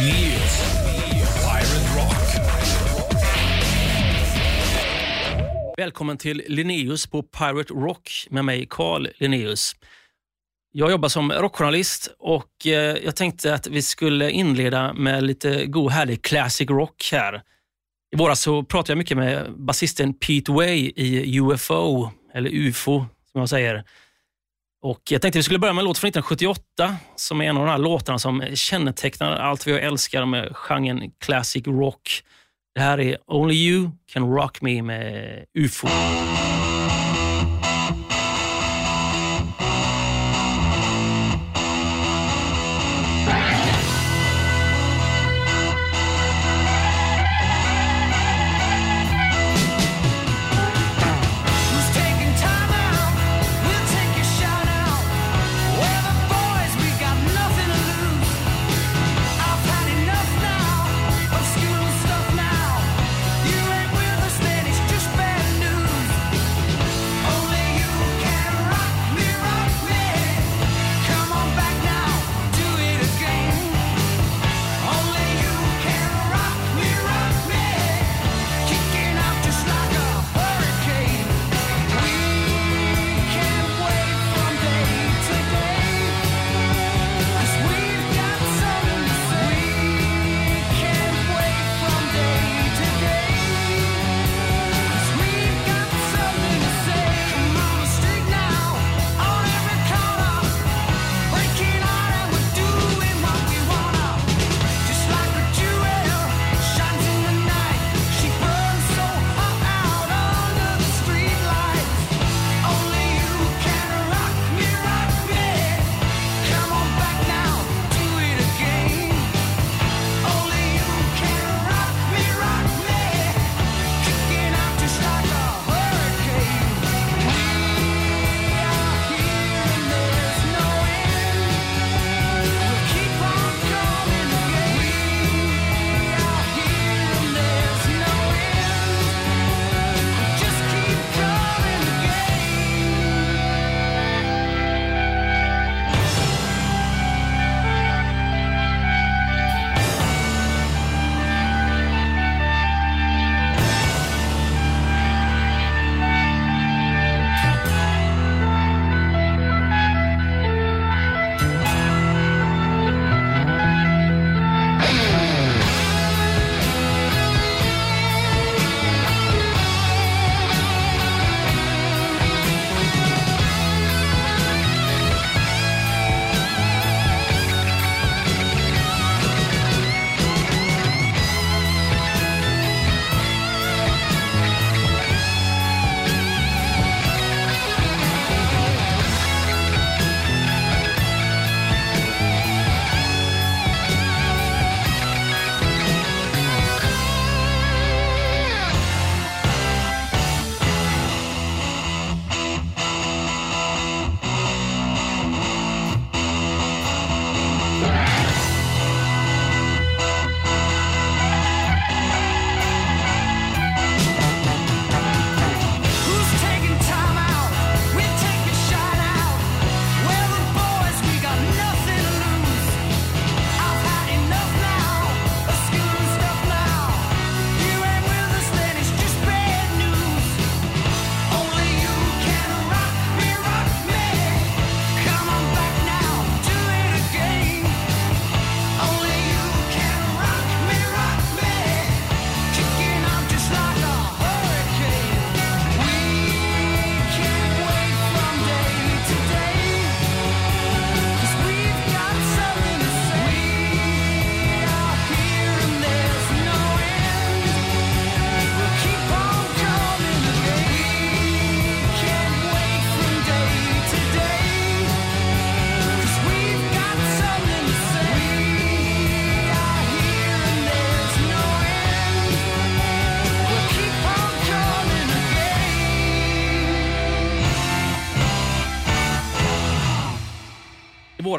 News. Välkommen till Linneus på Pirate Rock med mig, Carl Linneus. Jag jobbar som rockjournalist och eh, jag tänkte att vi skulle inleda med lite god härlig classic rock här. I våras så pratade jag mycket med basisten Pete Way i UFO, eller UFO som jag säger. Och jag tänkte vi skulle börja med en låt från 1978 som är en av de här låtarna som kännetecknar allt vi älskar med genren classic rock. Det här är Only You Can Rock Me med UFO.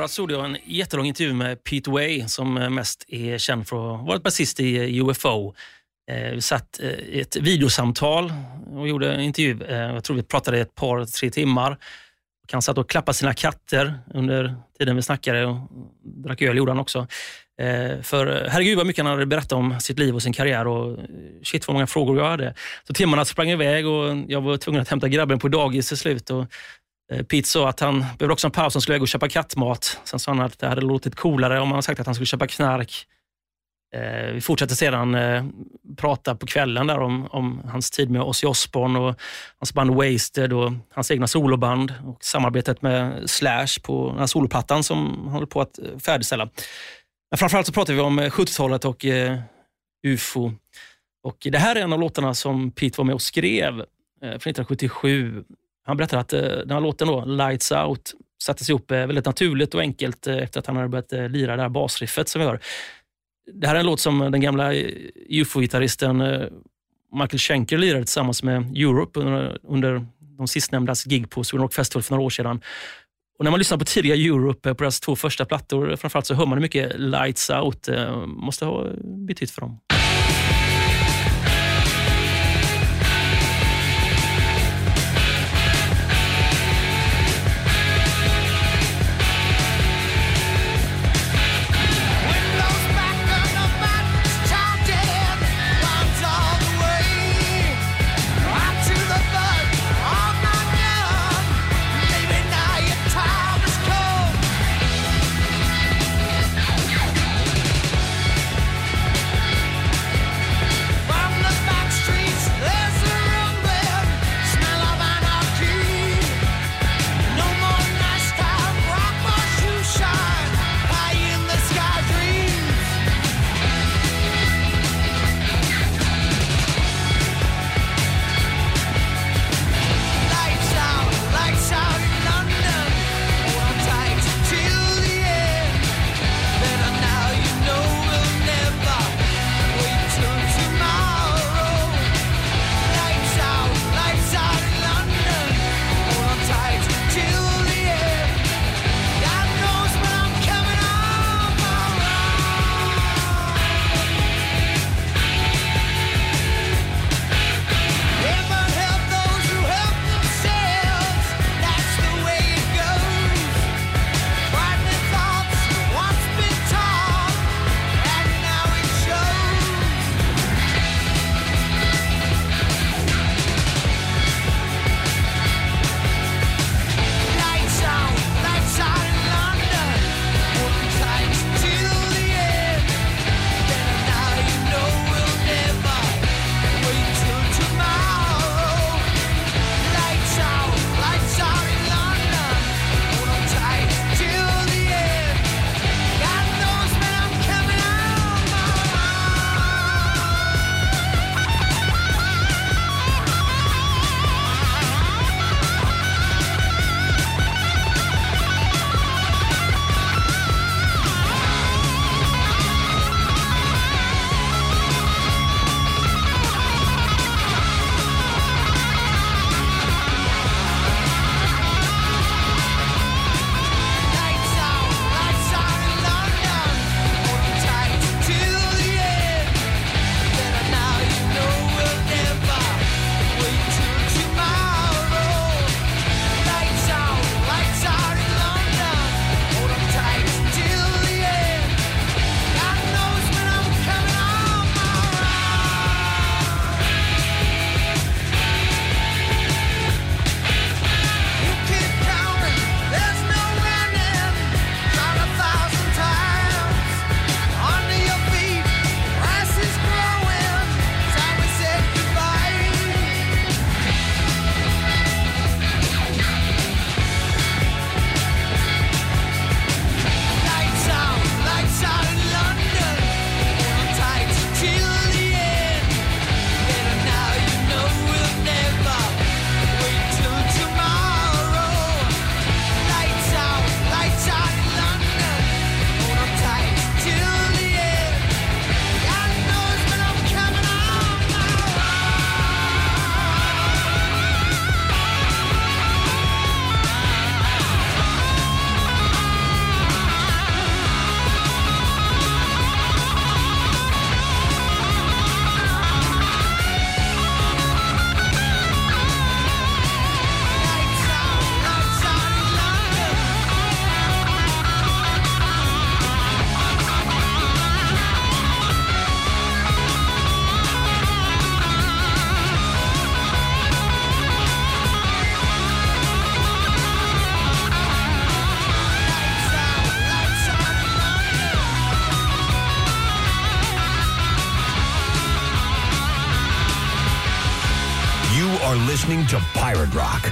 våras gjorde jag en jättelång intervju med Pete Way som eh, mest är känd för att ha varit basist i eh, UFO. Eh, vi satt i ett videosamtal och gjorde en intervju. Jag tror vi pratade i ett par, tre timmar. Han satt och klappade sina katter under tiden vi snackade och drack öl gjorde han också. För herregud vad mycket han hade berättat om sitt liv och sin karriär och shit vad många frågor jag hade. Så timmarna sprang iväg och jag var tvungen att hämta grabben på dagis till slut. Och Eh, Pitt sa att han behövde också en paus, han skulle gå och köpa kattmat. Sen sa han att det hade låtit coolare om han hade sagt att han skulle köpa knark. Eh, vi fortsatte sedan eh, prata på kvällen där om, om hans tid med Ozzy Osbourne och hans band Wasted och hans egna soloband och samarbetet med Slash på den här soloplattan som han håller på att eh, färdigställa. Men framförallt så pratade vi om eh, 70-talet och eh, UFO. Och det här är en av låtarna som Pete var med och skrev eh, från 1977. Han berättar att eh, den här låten, då, Lights Out, sattes ihop eh, väldigt naturligt och enkelt eh, efter att han hade börjat lira det här basriffet som vi hör. Det här är en låt som den gamla UFO-gitarristen Michael Schenker lirade tillsammans med Europe under, under de sistnämndas gig på Sweden Rock Festival för några år sedan. Och när man lyssnar på tidiga Europe, på deras två första plattor, framförallt så hör man hur mycket Lights Out måste ha betytt för dem.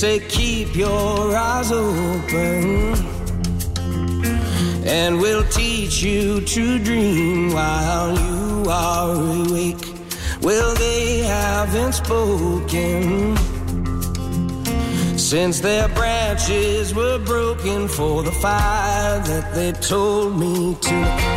say keep your eyes open and we'll teach you to dream while you are awake. Well they haven't spoken since their branches were broken for the fire that they told me to.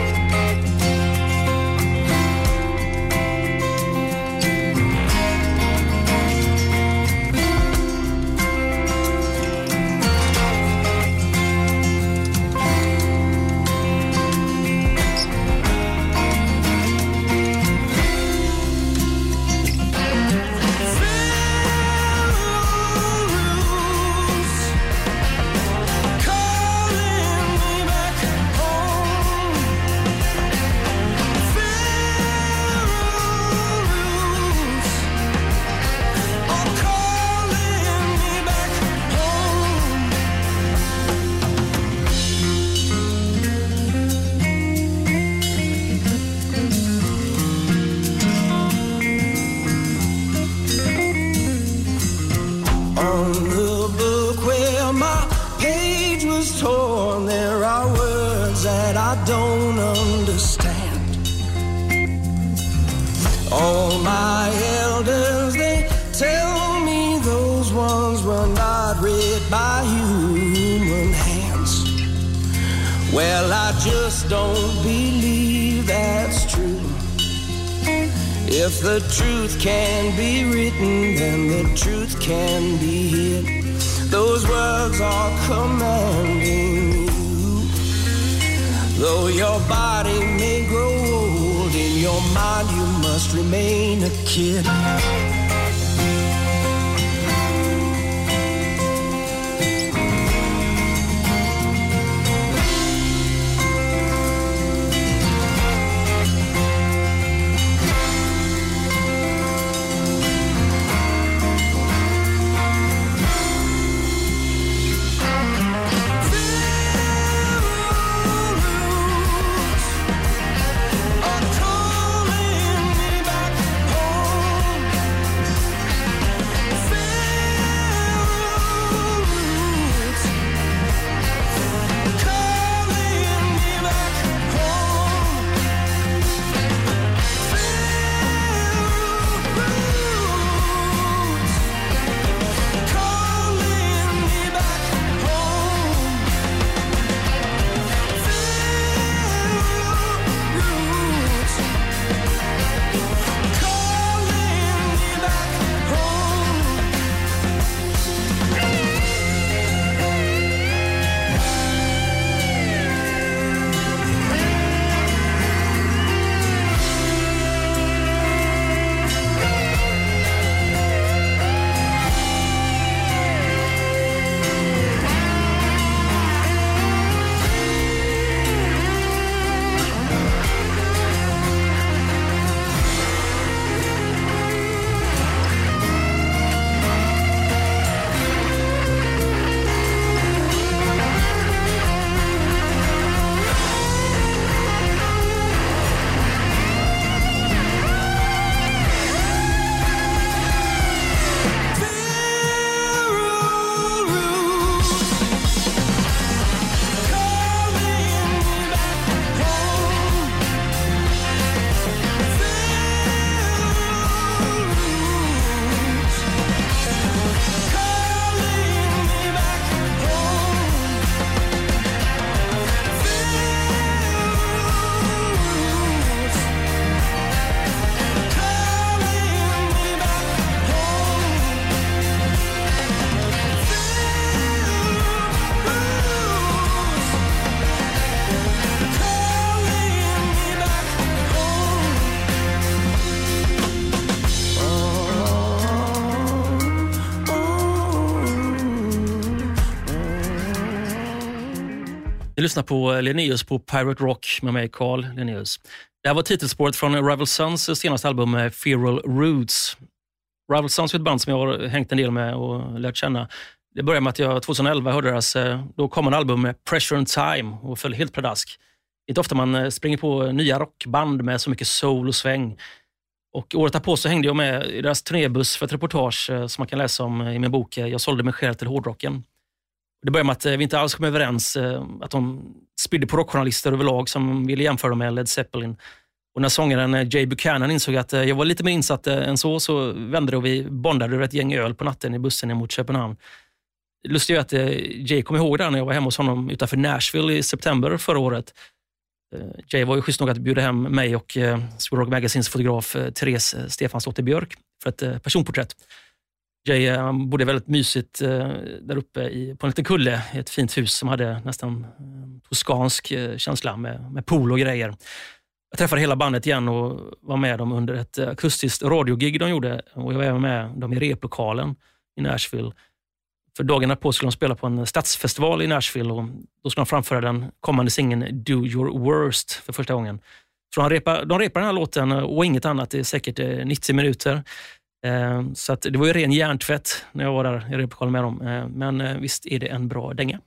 天。Lyssnar på eh, Linnaeus på Pirate Rock med mig, Carl Linnaeus. Det här var titelspåret från Rival Sons senaste album eh, Feral Roots. Rival Sons är ett band som jag har hängt en del med och lärt känna. Det började med att jag 2011 hörde deras, eh, då kom album med Pressure and Time och föll helt pladask. Det är inte ofta man springer på nya rockband med så mycket soul och sväng. Och året därpå så hängde jag med i deras turnébuss för ett reportage som man kan läsa om i min bok Jag sålde mig själv till hårdrocken. Det började med att eh, vi inte alls kom överens, eh, att de spydde på rockjournalister överlag som ville jämföra dem med Led Zeppelin. Och när sångaren eh, Jay Buchanan insåg att jag var lite mer insatt än så, så vände det och vi bondade över ett gäng öl på natten i bussen mot Köpenhamn. Det lustiga är att Jay kom ihåg det när jag var hemma hos honom utanför Nashville i september förra året. Jay var ju schysst nog att bjuda hem mig och Sweden Rock Magazines fotograf Therese Stefansdotter Björk för ett personporträtt. Jay eh, bodde väldigt mysigt eh, där uppe i, på en liten kulle i ett fint hus som hade nästan eh, toskansk känsla med, med pool och grejer. Jag träffade hela bandet igen och var med dem under ett akustiskt radiogig de gjorde. Och jag var även med dem i replokalen i Nashville. För dagen på skulle de spela på en stadsfestival i Nashville och då skulle de framföra den kommande singeln Do your worst för första gången. Så de repar, de repar den här låten och inget annat i säkert 90 minuter. Eh, så det var ju ren hjärntvätt när jag var där i replokalen med dem. Eh, men eh, visst är det en bra dänga.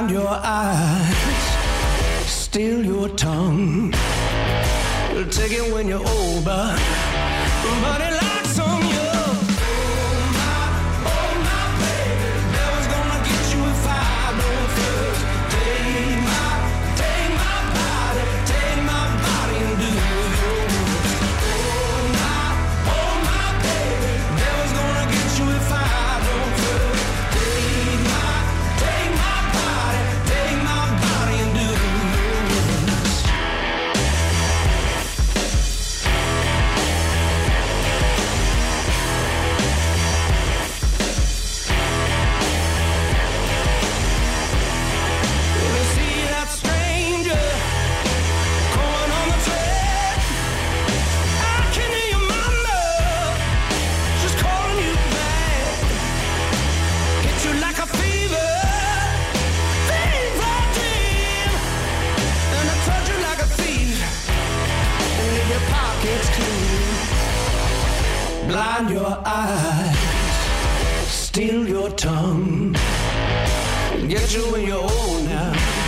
Blind your eyes, steal your tongue. You'll take it when you're old, but Blind your eyes, steal your tongue. Get you in your own now.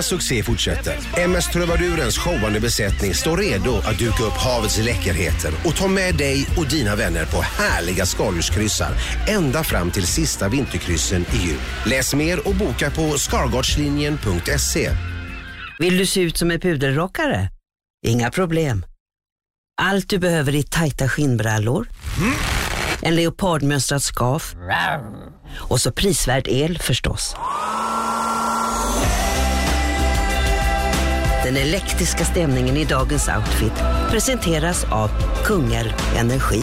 Deras succé fortsätter. MS Trubadurens showande besättning står redo att duka upp havets läckerheter och ta med dig och dina vänner på härliga skaldjurskryssar ända fram till sista vinterkryssen i jul. Läs mer och boka på skargardslinjen.se. Vill du se ut som en pudelrockare? Inga problem. Allt du behöver är tajta skinnbrallor, en leopardmönstrad skaf och så prisvärd el förstås. Den elektriska stämningen i dagens outfit presenteras av Kungälv Energi.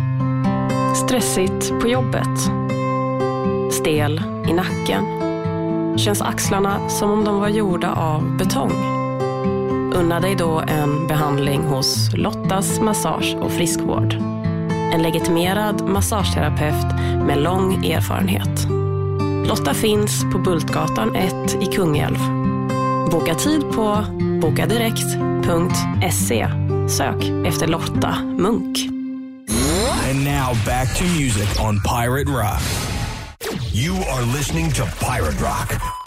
Stressigt på jobbet. Stel i nacken. Känns axlarna som om de var gjorda av betong. Unna dig då en behandling hos Lottas Massage och Friskvård. En legitimerad massageterapeut med lång erfarenhet. Lotta finns på Bultgatan 1 i Kungälv. Boka tid på bokadirekt.se. Sök efter Lotta Munk. Now back to music on Pirate Rock. You are listening to Pirate Rock.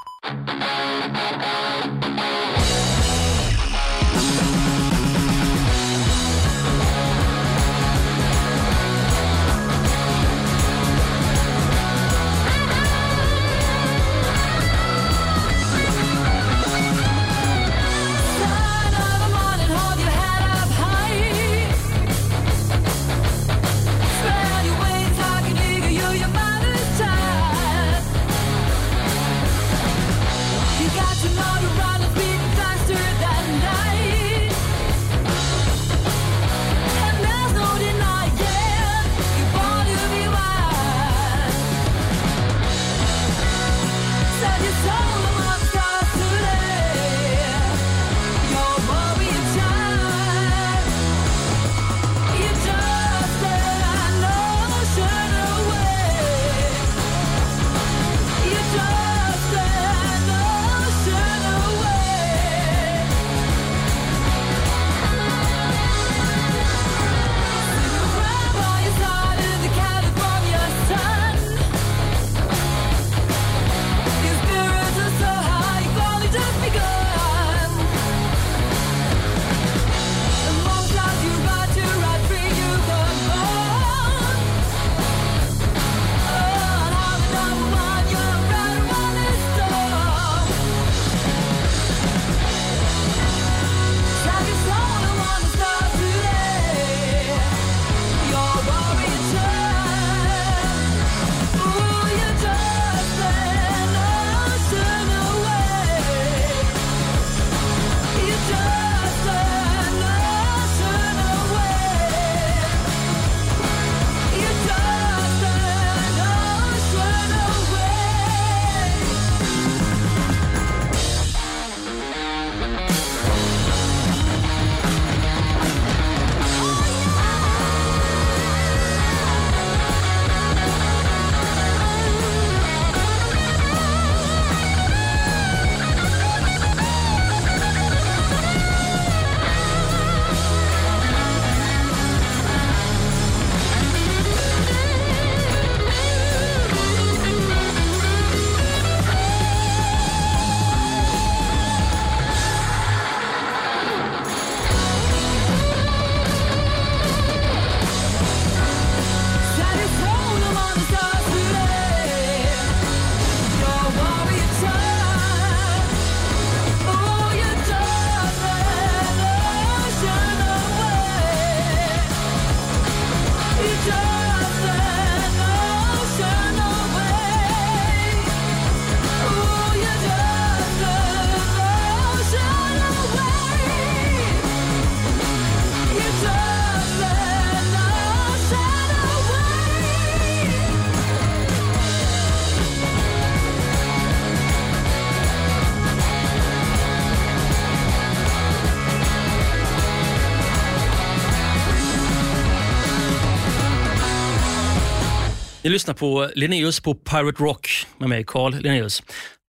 Ni lyssnar på Linnaeus på Pirate Rock med mig, Carl Linnaeus.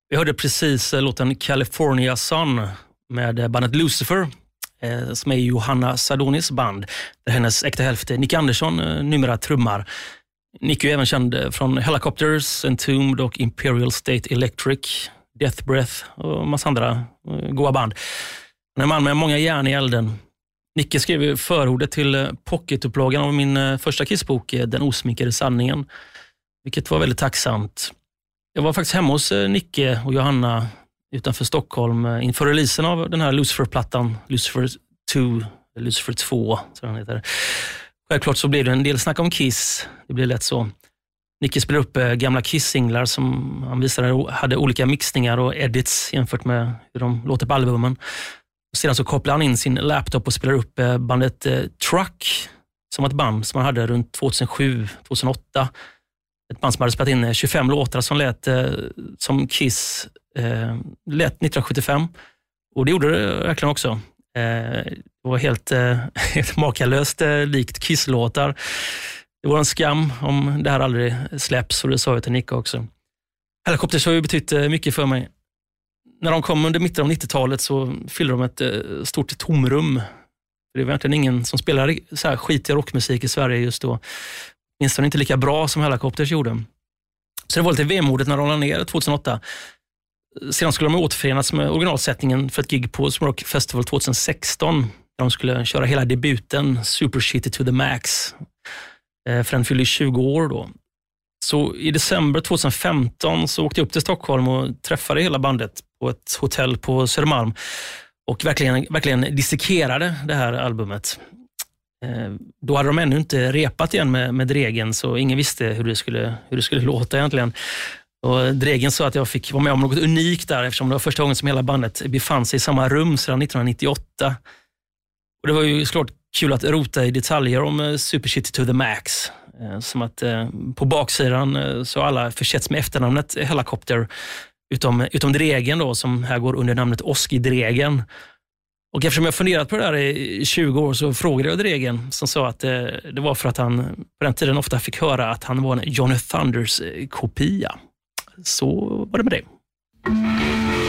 Vi hörde precis eh, låten California Sun med eh, bandet Lucifer, eh, som är Johanna Sardonis band, där hennes äkta hälft Nick Andersson numera trummar. Nick är även känd från Helicopters, Entombed och Imperial State Electric, Death Breath och massa andra goa band. Han är en man med många järn i elden. Nicke skrev förordet till eh, pocketupplagan av min eh, första Kissbok, eh, Den osminkade sanningen, vilket var väldigt tacksamt. Jag var faktiskt hemma hos Nicke och Johanna utanför Stockholm inför releasen av den här Lucifer-plattan, Lucifer 2, Lucifer 2, som den heter. Självklart så blev det en del snack om Kiss. Det blev lätt så. Nicke spelade upp gamla Kiss-singlar som han visade hade olika mixningar och edits jämfört med hur de låter på albumen. Sedan så kopplade han in sin laptop och spelade upp eh, bandet eh, Truck, som var ett band som han hade runt 2007-2008. Ett band som hade spelat in eh, 25 låtar som lät som Kiss eh, lät 1975. Och det gjorde det verkligen också. Det var helt, helt makalöst likt Kiss-låtar. Det var en skam om det här aldrig släpps och det sa jag till Nicke också. Helikopters har ju betytt mycket för mig. När de kom under mitten av 90-talet så fyllde de ett eh, stort tomrum. Det var egentligen ingen som spelade så här skitig rockmusik i Sverige just då. Åtminstone inte lika bra som Hellacopters gjorde. Så det var lite vemodigt när de la ner 2008. Sedan skulle de återförenas med originalsättningen för ett gig på Smorock Festival 2016. Där de skulle köra hela debuten Super Shitty to the Max. Eh, för den fyllde 20 år då. Så i december 2015 så åkte jag upp till Stockholm och träffade hela bandet på ett hotell på Södermalm och verkligen, verkligen dissekerade det här albumet. Eh, då hade de ännu inte repat igen med, med Dregen, så ingen visste hur det skulle, hur det skulle låta egentligen. Och Dregen sa att jag fick vara med om något unikt där, eftersom det var första gången som hela bandet befann sig i samma rum sedan 1998. Och Det var ju såklart kul att rota i detaljer om eh, Super City to the Max. Eh, som att eh, på baksidan eh, så har alla försetts med efternamnet Helicopter, utom, utom Dregen då, som här går under namnet Oski Dregen. Och eftersom jag funderat på det här i 20 år så frågade jag Dregen som sa att det var för att han på den tiden ofta fick höra att han var en Johnny Thunders-kopia. Så var det med det.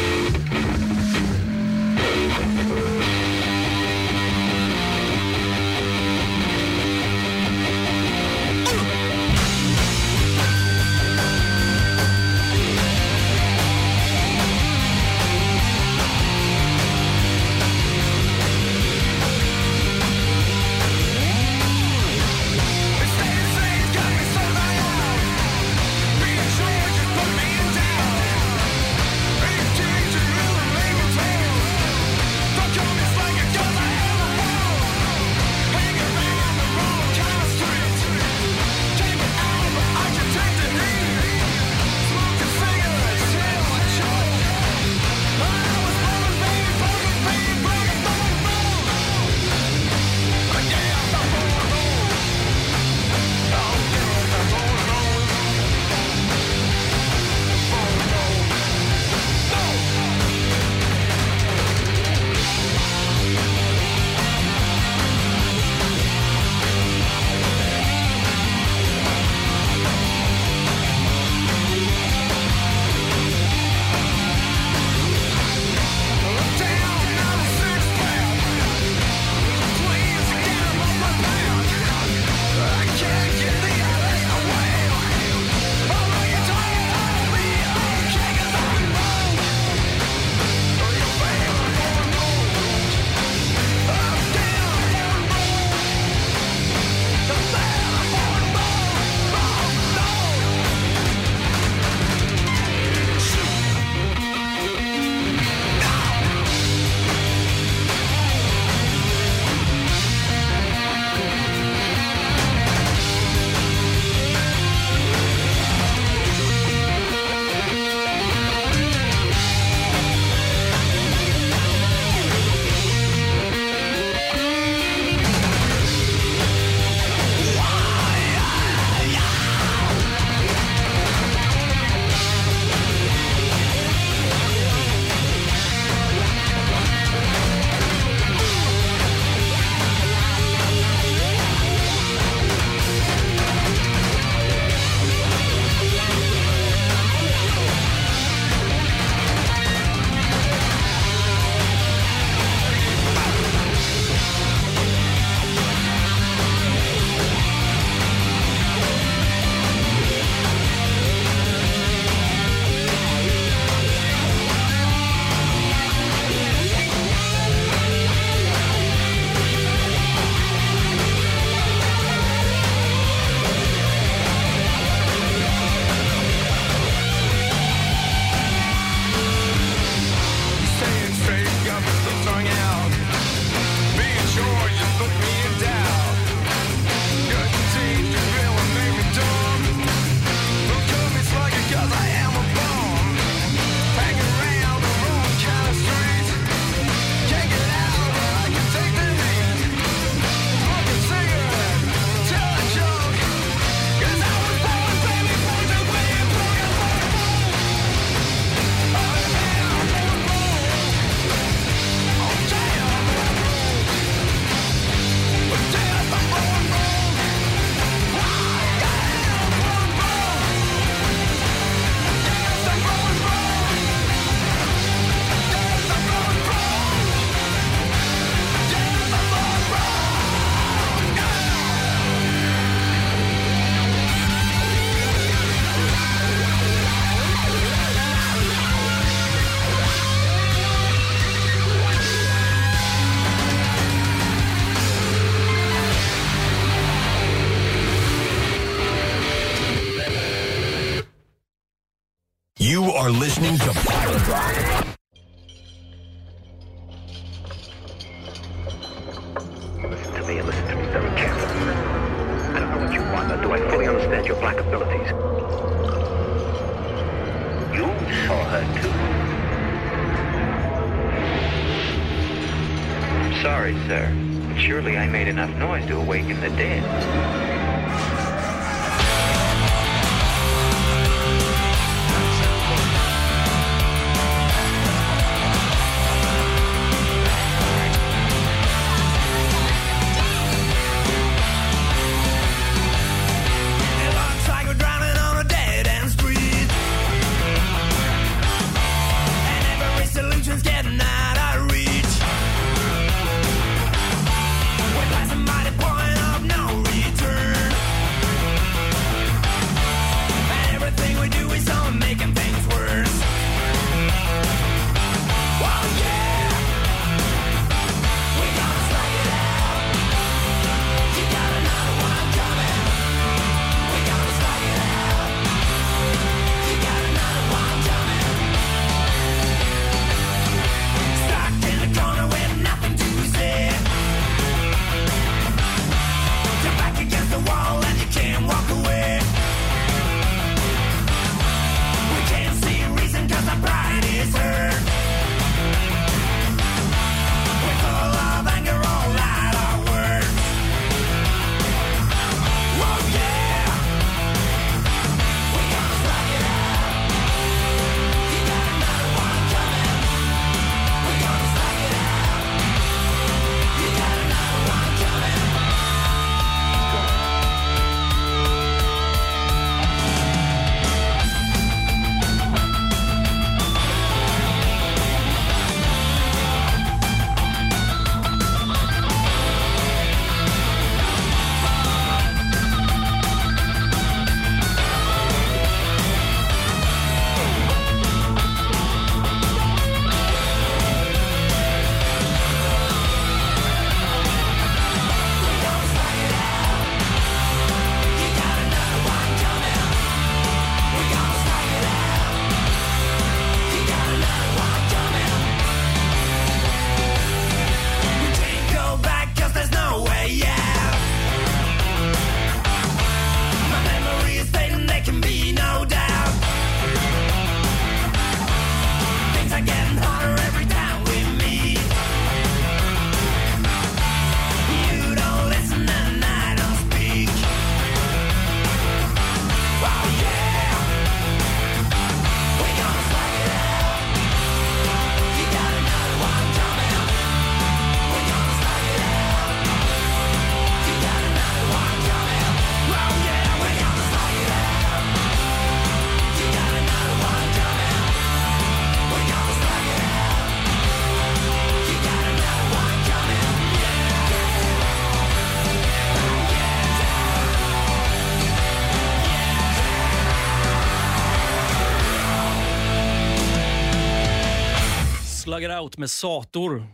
Out med Sator.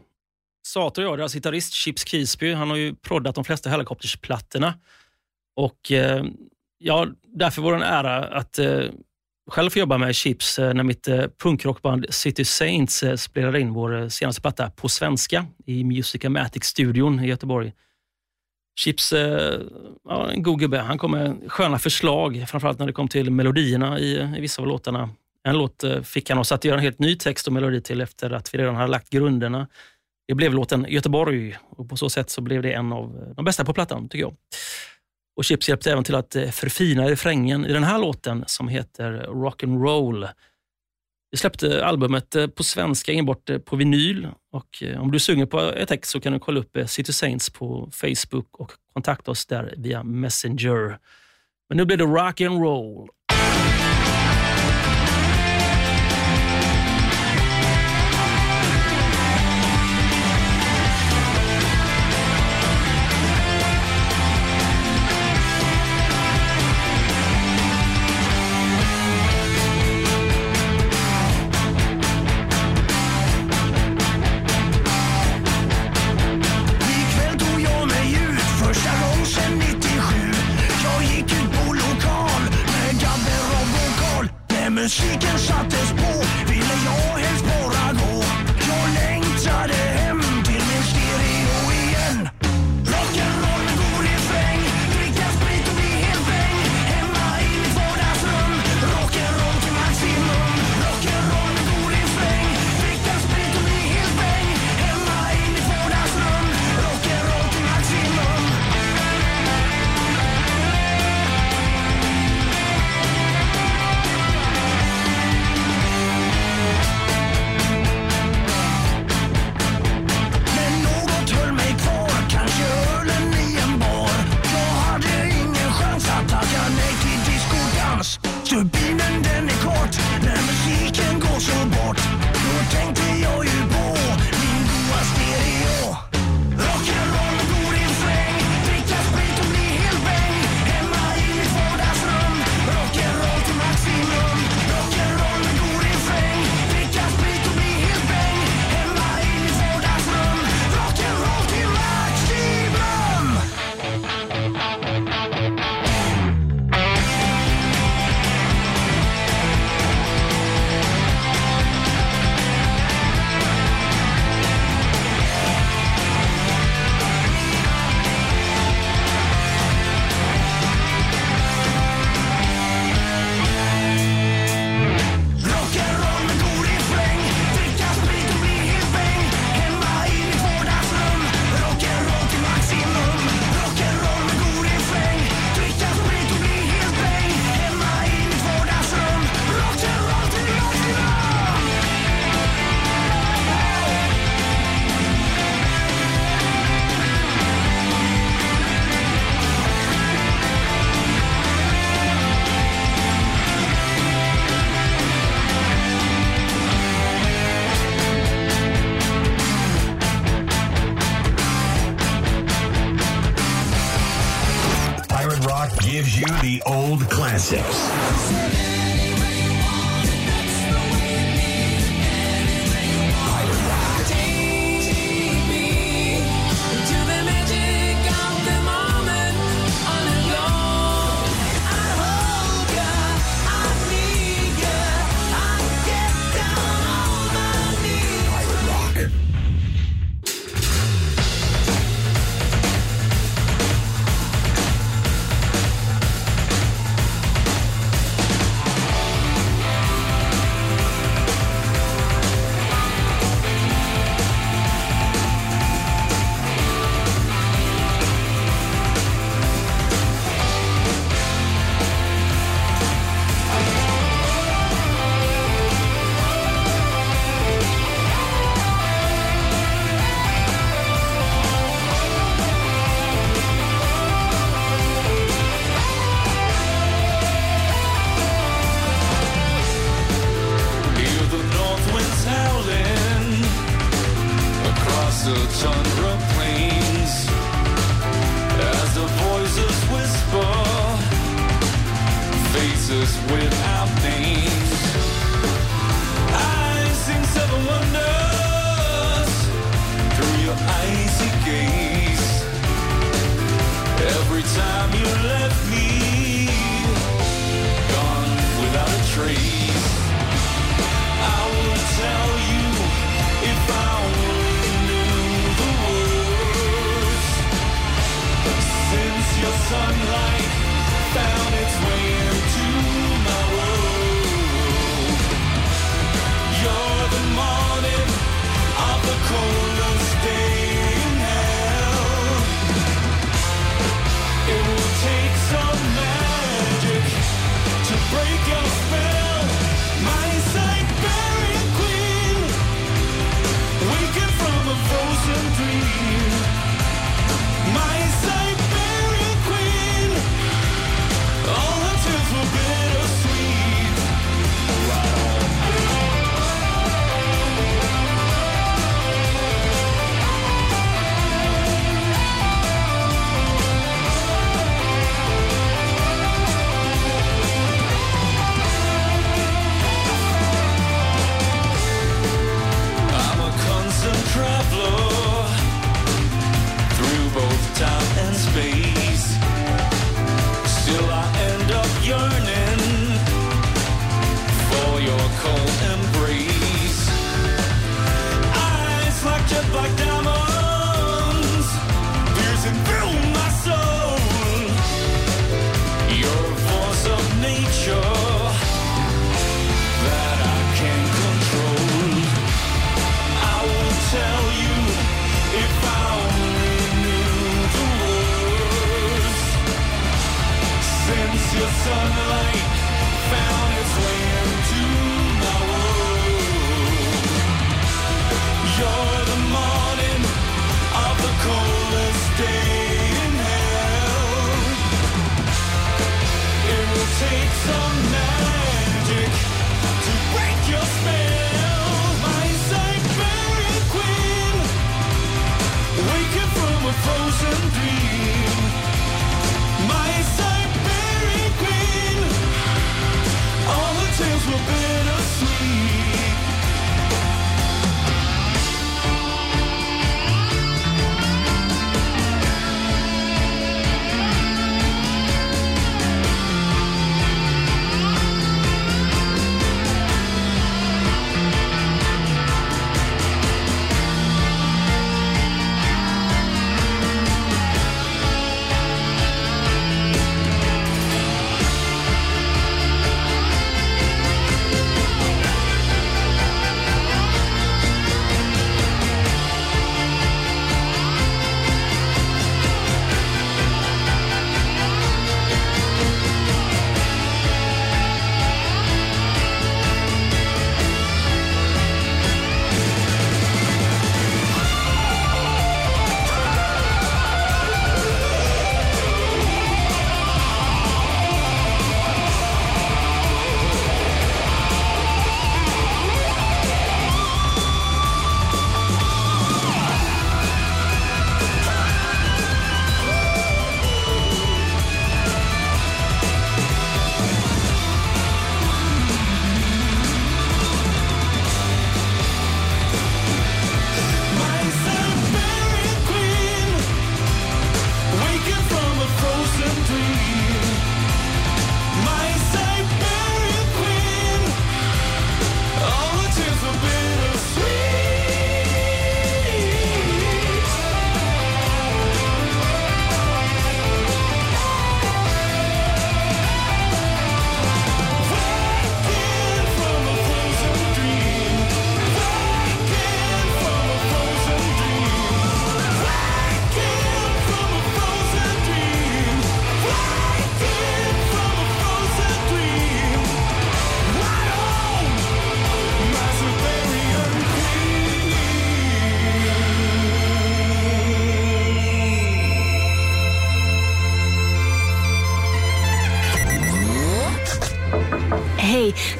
Sator, och jag, deras gitarrist Chips Kisby. han har ju proddat de flesta Hellacopters-plattorna. Och eh, ja, därför var det en ära att eh, själv få jobba med Chips eh, när mitt eh, punkrockband City Saints eh, spelade in vår eh, senaste platta på svenska i Musicamatic-studion i Göteborg. Chips, eh, ja, en god gubbe. Han kom med sköna förslag, framförallt när det kom till melodierna i, i vissa av låtarna. En låt eh, fick han oss att göra en helt ny text och melodi till efter att vi redan hade lagt grunderna. Det blev låten Göteborg och på så sätt så blev det en av eh, de bästa på plattan, tycker jag. Och Chips hjälpte även till att eh, förfina refrängen i den här låten som heter Rock'n'Roll. Vi släppte albumet på svenska enbart på vinyl. Och om du är sugen på ett ex så kan du kolla upp City Saints på Facebook och kontakta oss där via Messenger. Men nu blir det Rock and Roll. Jag gick six. Frozen dream.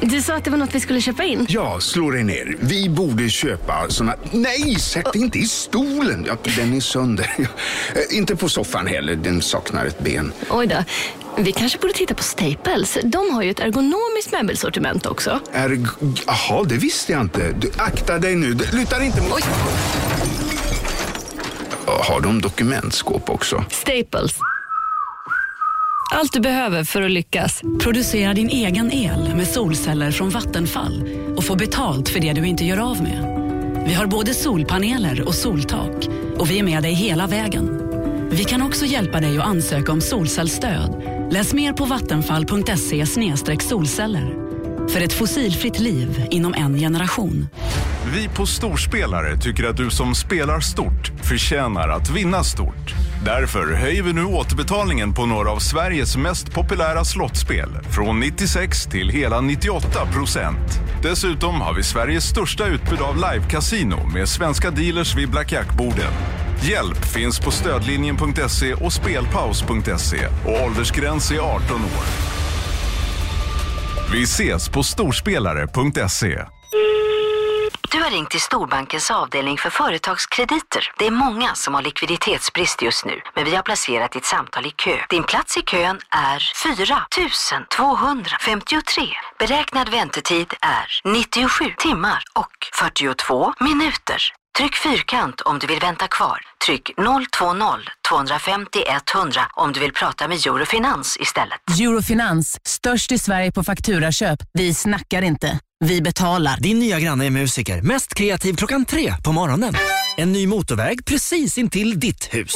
Du sa att det var något vi skulle köpa in. Ja, slå dig ner. Vi borde köpa såna... Nej, sätt dig inte i stolen! Ja, den är sönder. Eh, Inte på soffan heller, den saknar ett ben. Oj då. Vi kanske borde titta på Staples. De har ju ett ergonomiskt möbelsortiment också. Är... Jaha, det visste jag inte. Du, akta dig nu. Luta inte mot... Har de dokumentskåp också? Staples. Allt du behöver för att lyckas. Producera din egen el med solceller från Vattenfall och få betalt för det du inte gör av med. Vi har både solpaneler och soltak och vi är med dig hela vägen. Vi kan också hjälpa dig att ansöka om solcellsstöd. Läs mer på vattenfall.se solceller. För ett fossilfritt liv inom en generation. Vi på Storspelare tycker att du som spelar stort förtjänar att vinna stort. Därför höjer vi nu återbetalningen på några av Sveriges mest populära slottspel från 96 till hela 98 procent. Dessutom har vi Sveriges största utbud av live-casino med svenska dealers vid blackjack-borden. Hjälp finns på stödlinjen.se och spelpaus.se och åldersgräns är 18 år. Vi ses på storspelare.se. Du har ringt till Storbankens avdelning för företagskrediter. Det är många som har likviditetsbrist just nu, men vi har placerat ditt samtal i kö. Din plats i kön är 4 253. Beräknad väntetid är 97 timmar och 42 minuter. Tryck fyrkant om du vill vänta kvar. Tryck 020 250 100 om du vill prata med Eurofinans istället. Eurofinans, störst i Sverige på fakturaköp. Vi snackar inte, vi betalar. Din nya granne är musiker, mest kreativ klockan tre på morgonen. En ny motorväg precis intill ditt hus.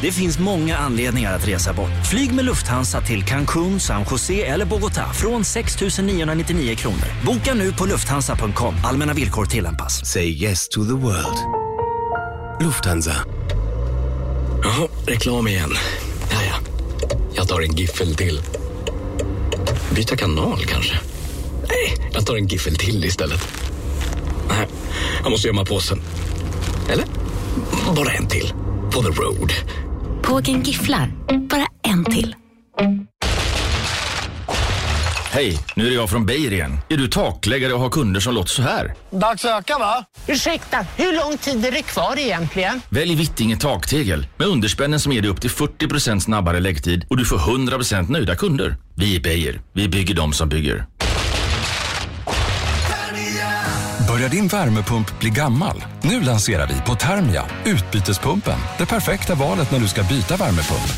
Det finns många anledningar att resa bort. Flyg med Lufthansa till Cancun, San Jose eller Bogotá från 6 999 kronor. Boka nu på lufthansa.com. Allmänna villkor tillämpas. Say yes to the world. Lufthansa. Jaha, reklam igen. Ja, ja. Jag tar en giffel till. Byta kanal kanske? Nej, jag tar en giffel till istället. Nej, jag måste gömma påsen. Eller? Bara en till. For the road. Pågen gifflar. Bara en till. Hej, nu är det jag från Beijer igen. Är du takläggare och har kunder som låter så här? Dags att öka va? Ursäkta, hur lång tid är det kvar egentligen? Välj Vittinge taktegel med underspännen som ger dig upp till 40% snabbare läggtid och du får 100% nöjda kunder. Vi är Beijer. Vi bygger de som bygger. Börjar din värmepump bli gammal? Nu lanserar vi på Termia utbytespumpen. Det perfekta valet när du ska byta värmepump.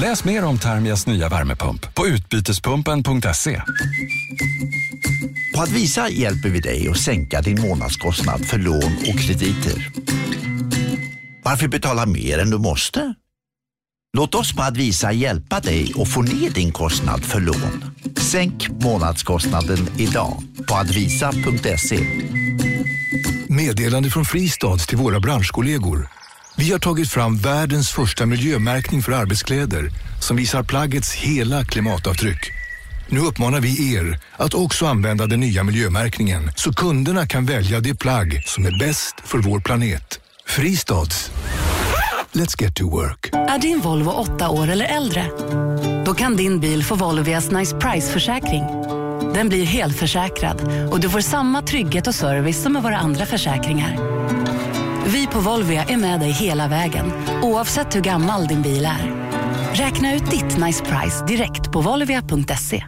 Läs mer om Termias nya värmepump på utbytespumpen.se. På Advisa hjälper vi dig att sänka din månadskostnad för lån och krediter. Varför betala mer än du måste? Låt oss på Advisa hjälpa dig att få ner din kostnad för lån. Sänk månadskostnaden idag på advisa.se. Meddelande från Fristads till våra branschkollegor. Vi har tagit fram världens första miljömärkning för arbetskläder som visar plaggets hela klimatavtryck. Nu uppmanar vi er att också använda den nya miljömärkningen så kunderna kan välja det plagg som är bäst för vår planet. Fristads. Let's get to work. Är din Volvo åtta år eller äldre? Då kan din bil få Volvias Nice Price-försäkring. Den blir helförsäkrad och du får samma trygghet och service som med våra andra försäkringar. Vi på Volvia är med dig hela vägen, oavsett hur gammal din bil är. Räkna ut ditt Nice Price direkt på volvia.se.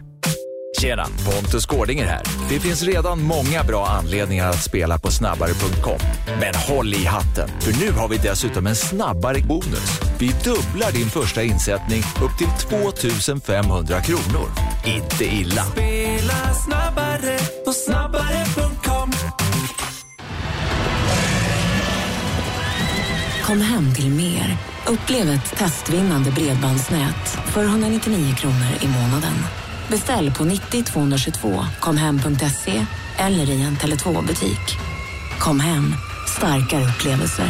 Tjena, Pontus Gårdinger här. Det finns redan många bra anledningar att spela på snabbare.com. Men håll i hatten, för nu har vi dessutom en snabbare bonus. Vi dubblar din första insättning upp till 2 500 kronor. Inte illa. Spela snabbare på snabbare.com Kom hem till mer. Upplev ett testvinnande bredbandsnät för 199 kronor i månaden. Beställ på 90 222 komhem.se eller i en Tele2-butik. Kom hem, starkare upplevelser.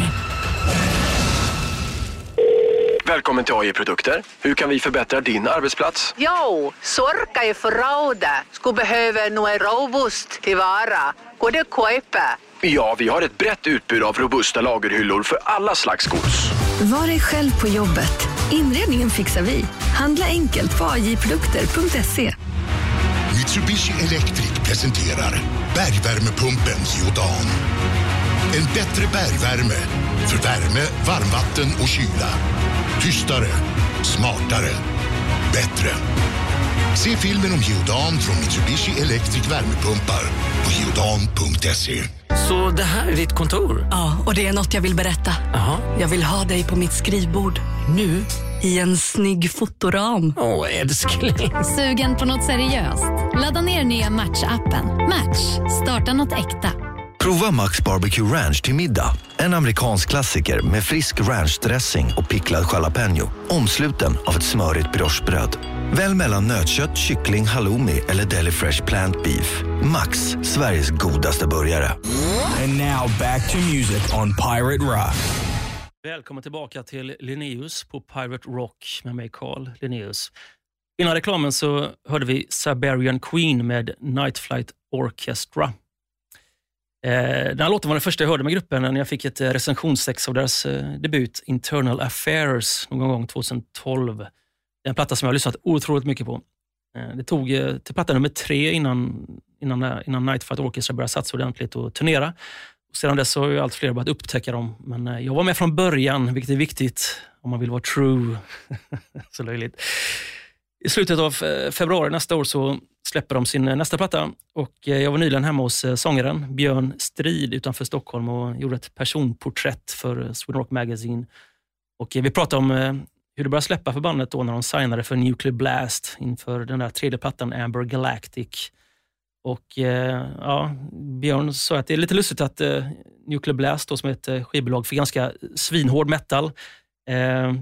Välkommen till AJ Produkter. Hur kan vi förbättra din arbetsplats? Jo, Sorka i förrådet skulle behöva några robust tillvara. Går det köpa? Ja, vi har ett brett utbud av robusta lagerhyllor för alla slags gods. Var dig själv på jobbet. Inredningen fixar vi. Handla enkelt på ajprodukter.se. Mitsubishi Electric presenterar bergvärmepumpen Geodan. En bättre bergvärme för värme, varmvatten och kyla. Tystare, smartare, bättre. Se filmen om Geodan från Mitsubishi Electric värmepumpar på geodan.se. Så det här är ditt kontor? Ja, och det är något jag vill berätta. Jag vill ha dig på mitt skrivbord. Nu? I en snygg fotoram. Åh, älskling. Sugen på något seriöst? Ladda ner nya Match-appen. Match. Starta något äkta. Prova Max Barbecue Ranch till middag. En amerikansk klassiker med frisk ranchdressing och picklad jalapeno. Omsluten av ett smörigt briochebröd. Välj mellan nötkött, kyckling, halloumi eller deli fresh plant beef. Max, Sveriges godaste burgare. And now back to music on Pirate Rock. Välkommen tillbaka till Linnaeus på Pirate Rock med mig Carl Linnaeus. Innan reklamen så hörde vi Siberian Queen med Night Flight Orchestra. Eh, Den här låten var den första jag hörde med gruppen när jag fick ett eh, recensionsex av deras eh, debut Internal Affairs någon gång 2012. En platta som jag har lyssnat otroligt mycket på. Eh, Det tog eh, till platta nummer tre innan, innan, eh, innan Night Orchestra började satsa ordentligt och turnera. Och sedan dess så har ju allt fler börjat upptäcka dem. Men jag var med från början, vilket är viktigt om man vill vara true. så löjligt. I slutet av februari nästa år så släpper de sin nästa platta. Och jag var nyligen hemma hos sångaren Björn Strid utanför Stockholm och gjorde ett personporträtt för Sweden Rock Magazine. Och vi pratade om hur det började släppa för bandet då när de signade för Nuclear Blast inför den där tredje plattan Amber Galactic. Och eh, ja, Björn sa att det är lite lustigt att eh, Nuclear Blast, då, som är ett eh, skivbolag för ganska svinhård metal, eh,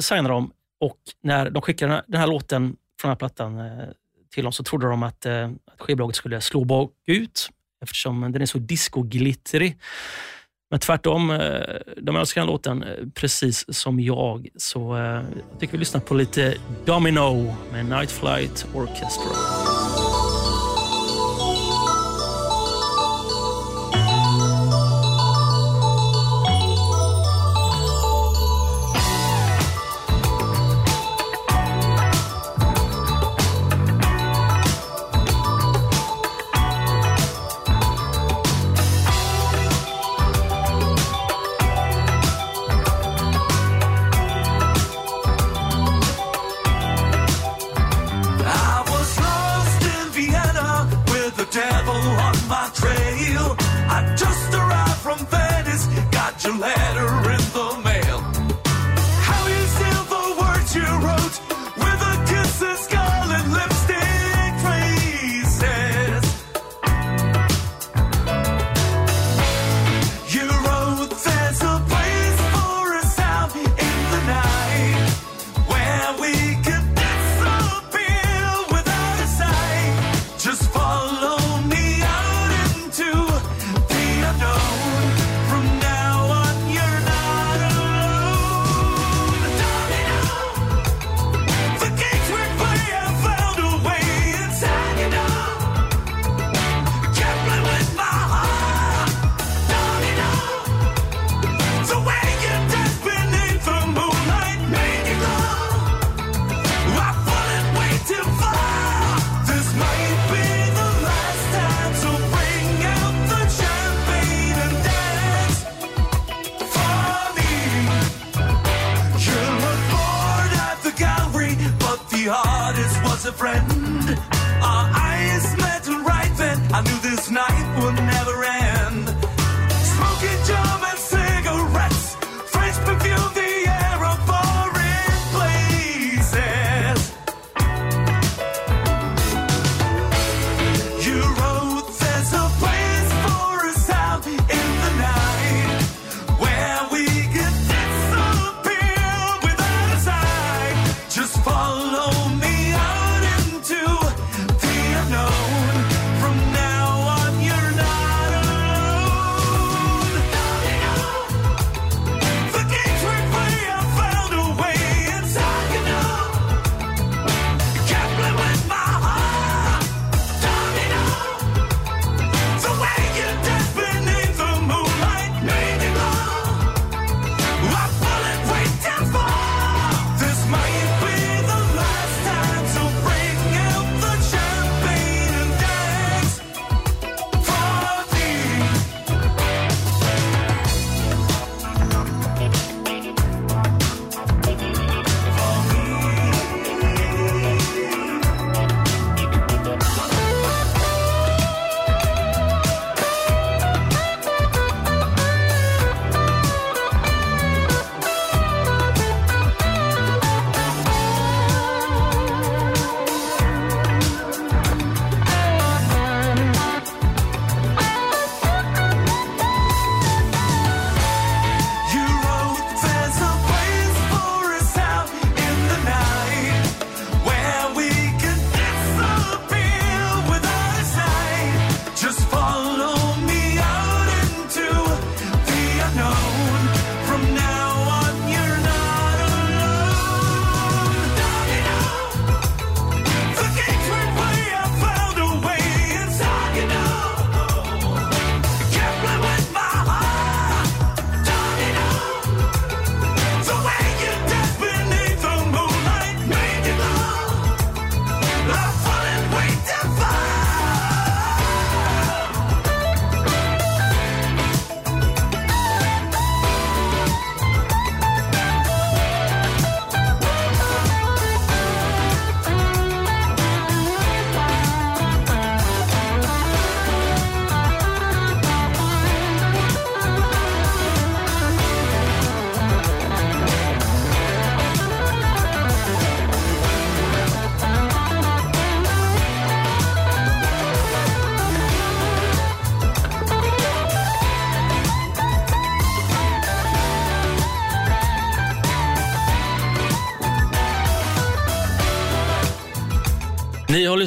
signade dem. Och när de skickade den här, den här låten från den här plattan eh, till dem så trodde de att, eh, att skivbolaget skulle slå bakut eftersom den är så disco-glittrig. Men tvärtom, eh, de älskar den låten eh, precis som jag. Så eh, jag tycker vi lyssnar på lite Domino med Night Flight Orchestra.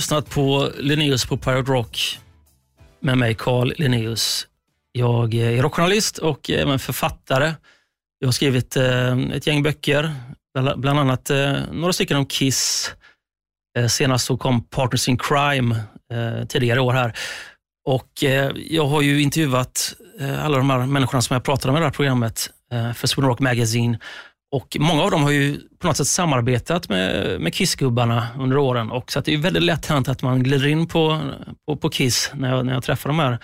Lyssnat på Linnaeus på Pirate Rock med mig, Carl Linnaeus. Jag eh, är rockjournalist och även författare. Jag har skrivit eh, ett gäng böcker, bland annat eh, några stycken om Kiss. Senast så kom Partners in Crime tidigare i år här. Och Jag har ju intervjuat alla de här människorna som jag pratade med i det här programmet för Sweden Rock Magazine. Och Många av dem har ju på något sätt samarbetat med, med Kiss-gubbarna under åren. Och så att det är väldigt lätt hänt att man glider in på, på, på Kiss när jag, när jag träffar de här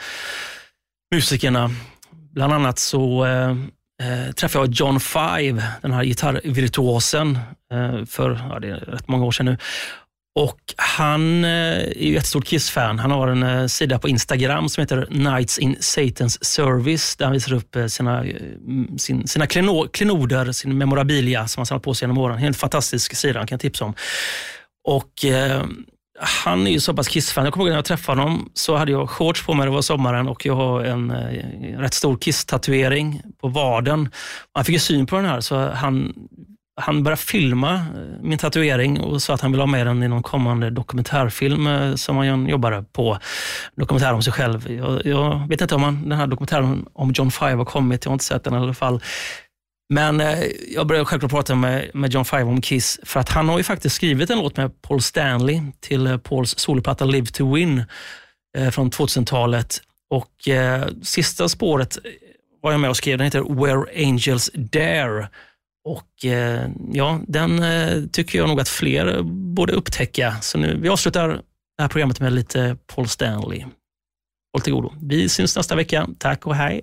musikerna. Bland annat så eh, eh träffade jag John Five, den här gitarrvirtuosen, eh, för ja, det är rätt många år sedan nu. Och Han eh, är ju ett stort Kiss-fan. Han har en eh, sida på Instagram som heter Nights in Satan's Service där han visar upp eh, sina, sin, sina klenoder, sin memorabilia som han samlat på sig genom åren. Helt fantastisk sida, kan jag tipsa om. Och eh, han är ju så pass Kiss-fan. Jag kommer ihåg när jag träffade honom så hade jag shorts på mig, det var sommaren och jag har en eh, rätt stor Kiss-tatuering på vaden. Han fick ju syn på den här så han, han började filma eh, min tatuering och sa att han ville ha med den i någon kommande dokumentärfilm eh, som han jobbade på. Dokumentär om sig själv. Jag, jag vet inte om han, den här dokumentären om John Five har kommit, jag har inte sett den i alla fall. Men eh, jag började självklart prata med, med John Five om Kiss, för att han har ju faktiskt skrivit en låt med Paul Stanley till eh, Pauls soloplatta Live to Win eh, från 2000-talet. Och eh, Sista spåret var jag med och skrev, den heter Where Angels Dare. Och eh, ja, Den eh, tycker jag nog att fler borde upptäcka. Så nu, vi avslutar det här programmet med lite Paul Stanley. Håll till godo. Vi syns nästa vecka. Tack och hej.